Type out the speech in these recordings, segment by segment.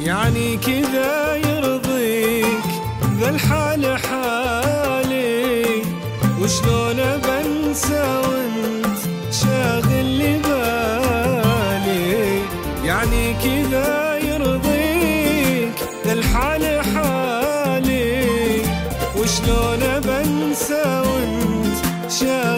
يعني كذا يرضيك ذا الحال حالي. وشلون بنسى وانت شاغل لي بالي يعني كذا يرضيك ذا الحال حالي. وشلون بنسى وانت شاغل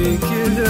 يعني كذا يرضي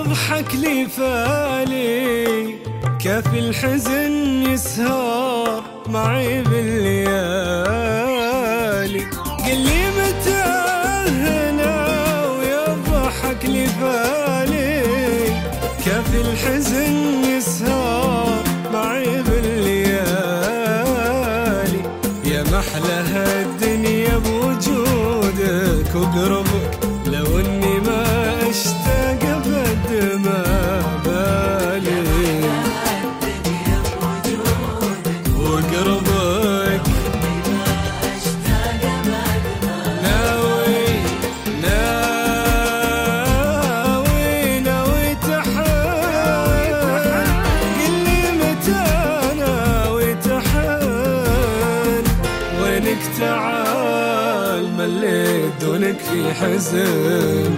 ويضحك لي فالي. كيف الحزن يسهر معي بالليالي. قل لي متى هنا ويضحك لي فالي. كيف الحزن يسهر معي بالليالي. يا محلى الدنيا بوجودك وقربك. وقربك ناوي ناوي ناوي تحن. قل لي متى ناوي تحن؟ وينك تعال مليت دونك في حزن.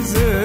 مليت